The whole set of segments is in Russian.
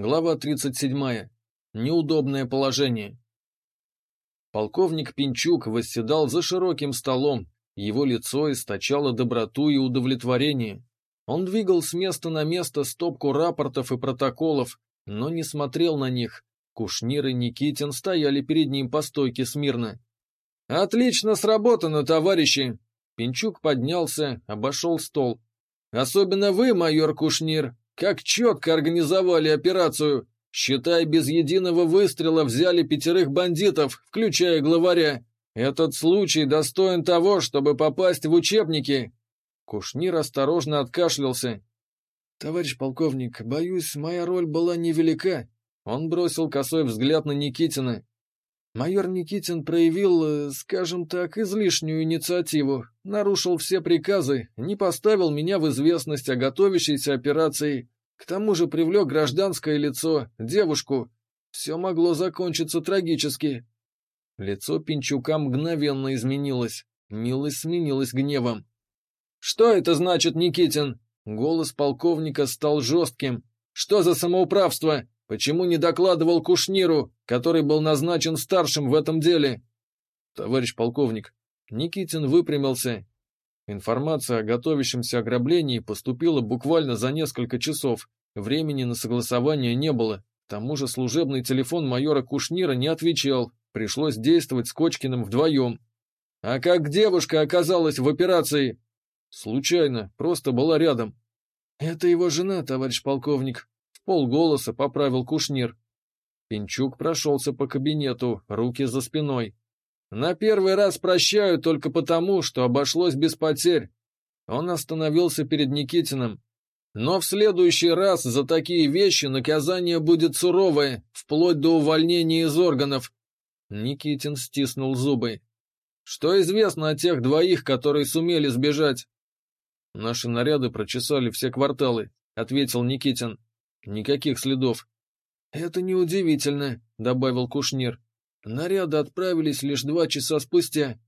Глава 37. Неудобное положение. Полковник Пинчук восседал за широким столом, его лицо источало доброту и удовлетворение. Он двигал с места на место стопку рапортов и протоколов, но не смотрел на них. Кушнир и Никитин стояли перед ним по стойке смирно. «Отлично сработано, товарищи!» Пинчук поднялся, обошел стол. «Особенно вы, майор Кушнир, как четко организовали операцию. Считай, без единого выстрела взяли пятерых бандитов, включая главаря. Этот случай достоин того, чтобы попасть в учебники. Кушнир осторожно откашлялся. «Товарищ полковник, боюсь, моя роль была невелика». Он бросил косой взгляд на Никитина. Майор Никитин проявил, э, скажем так, излишнюю инициативу, нарушил все приказы, не поставил меня в известность о готовящейся операции, к тому же привлек гражданское лицо, девушку. Все могло закончиться трагически. Лицо Пинчука мгновенно изменилось, милость сменилась гневом. «Что это значит, Никитин?» Голос полковника стал жестким. «Что за самоуправство? Почему не докладывал Кушниру, который был назначен старшим в этом деле?» «Товарищ полковник». Никитин выпрямился. Информация о готовящемся ограблении поступила буквально за несколько часов. Времени на согласование не было. К тому же служебный телефон майора Кушнира не отвечал. Пришлось действовать с Кочкиным вдвоем. «А как девушка оказалась в операции?» «Случайно, просто была рядом». «Это его жена, товарищ полковник», — полголоса поправил Кушнир. Пинчук прошелся по кабинету, руки за спиной. «На первый раз прощаю только потому, что обошлось без потерь». Он остановился перед Никитиным. «Но в следующий раз за такие вещи наказание будет суровое, вплоть до увольнения из органов». Никитин стиснул зубы. «Что известно о тех двоих, которые сумели сбежать?» «Наши наряды прочесали все кварталы», — ответил Никитин. «Никаких следов». «Это неудивительно», — добавил Кушнир. «Наряды отправились лишь два часа спустя».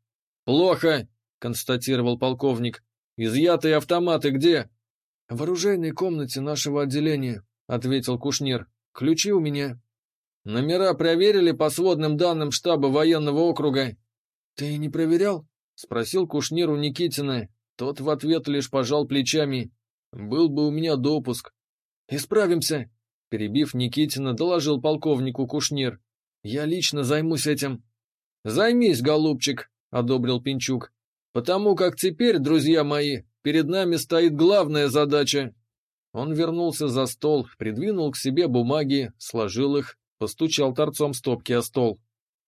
«Плохо», — констатировал полковник. «Изъятые автоматы где?» «В оружейной комнате нашего отделения», — ответил Кушнир. «Ключи у меня». «Номера проверили по сводным данным штаба военного округа?» «Ты не проверял?» — спросил Кушнир у Никитина, тот в ответ лишь пожал плечами. «Был бы у меня допуск». «Исправимся!» Перебив Никитина, доложил полковнику Кушнир. «Я лично займусь этим». «Займись, голубчик», — одобрил Пинчук. «Потому как теперь, друзья мои, перед нами стоит главная задача». Он вернулся за стол, придвинул к себе бумаги, сложил их, постучал торцом стопки о стол.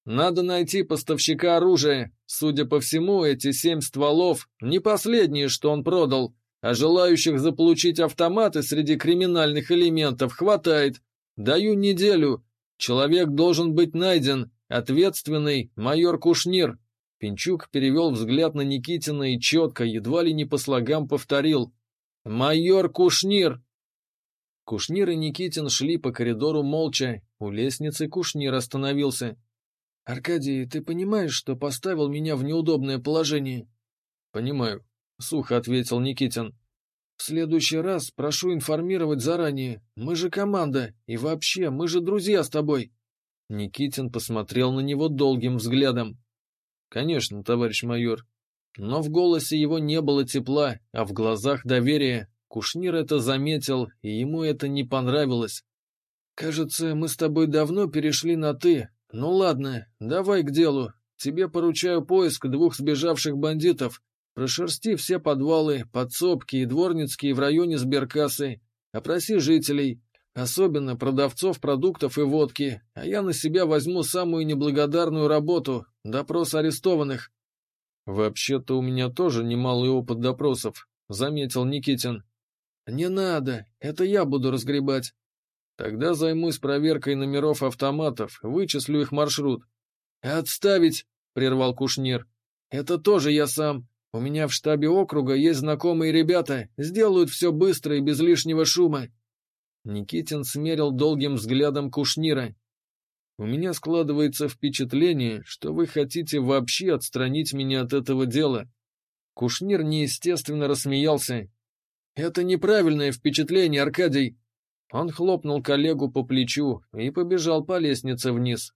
Надо найти поставщика оружия. Судя по всему, эти семь стволов не последние, что он продал, а желающих заполучить автоматы среди криминальных элементов хватает. Даю неделю. Человек должен быть найден. Ответственный майор Кушнир. Пинчук перевел взгляд на Никитина и четко, едва ли не по слогам повторил. «Майор Кушнир!» Кушнир и Никитин шли по коридору молча. У лестницы Кушнир остановился. «Аркадий, ты понимаешь, что поставил меня в неудобное положение?» «Понимаю», — сухо ответил Никитин. «В следующий раз прошу информировать заранее. Мы же команда, и вообще, мы же друзья с тобой». Никитин посмотрел на него долгим взглядом. «Конечно, товарищ майор». Но в голосе его не было тепла, а в глазах доверия. Кушнир это заметил, и ему это не понравилось. «Кажется, мы с тобой давно перешли на «ты», «Ну ладно, давай к делу. Тебе поручаю поиск двух сбежавших бандитов. Прошерсти все подвалы, подсобки и дворницкие в районе сберкассы. Опроси жителей, особенно продавцов продуктов и водки, а я на себя возьму самую неблагодарную работу — допрос арестованных». «Вообще-то у меня тоже немалый опыт допросов», — заметил Никитин. «Не надо, это я буду разгребать. Тогда займусь проверкой номеров автоматов, вычислю их маршрут. «Отставить!» — прервал Кушнир. «Это тоже я сам. У меня в штабе округа есть знакомые ребята, сделают все быстро и без лишнего шума». Никитин смерил долгим взглядом Кушнира. «У меня складывается впечатление, что вы хотите вообще отстранить меня от этого дела». Кушнир неестественно рассмеялся. «Это неправильное впечатление, Аркадий. Он хлопнул коллегу по плечу и побежал по лестнице вниз.